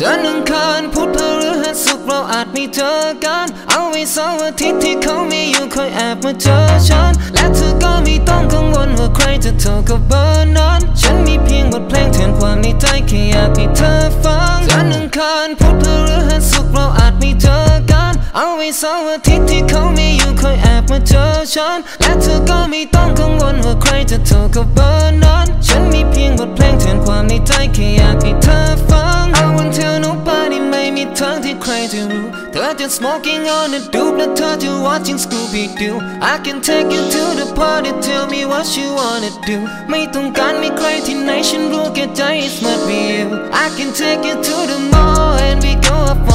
จันทร์อังคารพุธพฤหัสศุกร์เราอาจไม่เจอกัน เอาไว้เสาร์อาทิตย์ที่เขาไม่อยู่คอยแอบมาเจอฉัน และเธอก็ไม่ต้องกังวลว่าใครจะโทรกับเบอร์นั้น ฉันมีเพียงบทเพลงแทนความในใจแค่อยากให้เธอฟังจันทร์อังคารพุธพฤหัสศุกร์เราอาจไม่เจอกัน เอาไว้เสาร์อาทิตย์ที่เขาไม่อยู่คอยแอบมาเจอฉัน และเธอก็ไม่ต้องกังวลว่าใครจะโทรกับเบอร์นั้น ฉันมีเพียงบทเพลงแทนความในใจแค่อยากให้เธอฟัง I won't to ม่มีทางที่ใครจะรู้ เธอจะ smoking on the dope และเธอจะ watching Scooby Doo I can take you to the party tell me what you wanna do ไม่ต้องการมีใครที่ไหนฉันรู้แก่ใจ it's must be you I can take you to the mall and we go up on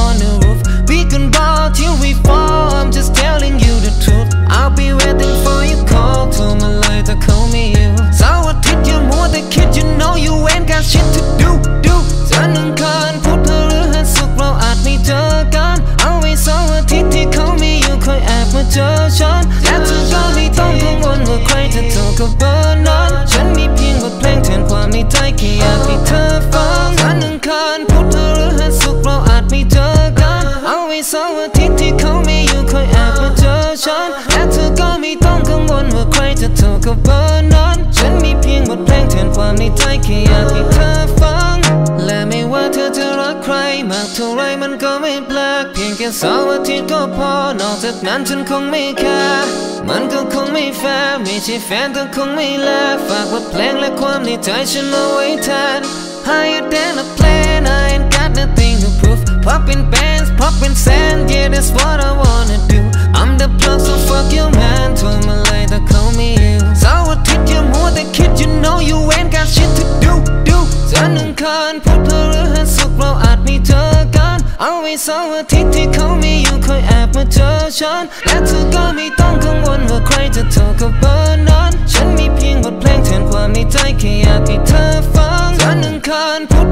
ไม่เจอกัน เอาไว้เสาร์อาทิตย์ที่เขาไม่อยู่คอยแอบมาเจอฉันและเธอก็ไม่ต้องกังวลว่าใครจะโทรกับเบอร์นั้นฉันมีเพียงบทเพลงแทนความในใจแค่อยากให้เธอฟัง และไม่ว่าเธอจะรักใครมากเท่าไรมันก็ไม่แปลกเพียงแค่เสาร์อาทิตย์ก็พอนอกจากนั้นฉันคงไม่แคร์มันก็คงไม่แฟร์ไม่ใช่แฟนก็คงไม่แลฝากบทเพลงและความในใจฉันเอาไว้แทน Popping bands, popping sand Yeah that's what I wanna do I'm the plug so fuck your man โทรมาเลยถ้าเขาไม่อยู่เสาร์อาทิตย์อย่ามัวแต่คิด You know you ain't got shit to do do จันทร์อังคารพุธพฤหัสศุกร์เราอาจม่เจอกัน เอาไว้เสาร์อาทิตย์ที่เขาไม่อยู่คอยแอบมาเจอฉัน และเธอก็ไม่ต้องกังวลว่าใครจะโทรกับเบอร์นั้น ฉันมีเพียงบทเพลงแทนความในใจแค่อยากให้เธอฟังจันทร์อังคารพุธ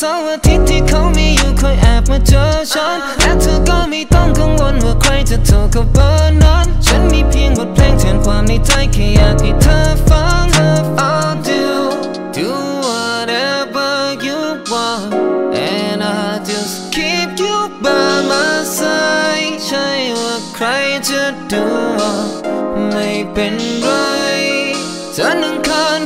เอาไว้เสาร์อาทิตย์ที่เขาไม่อยู่คอยแอบมาเจอฉันและเธอก็ไม่ต้องกังวลว่าใครจะโทรกับเบอร์นั้น ฉันมีเพียงบทเพลงแทนความในใจแค่อยากให้เธอฟัง I'll do do whatever you want and I just keep you by my side ใช่ว่าใครจะดูไม่เป็นไรจันทร์อังคาร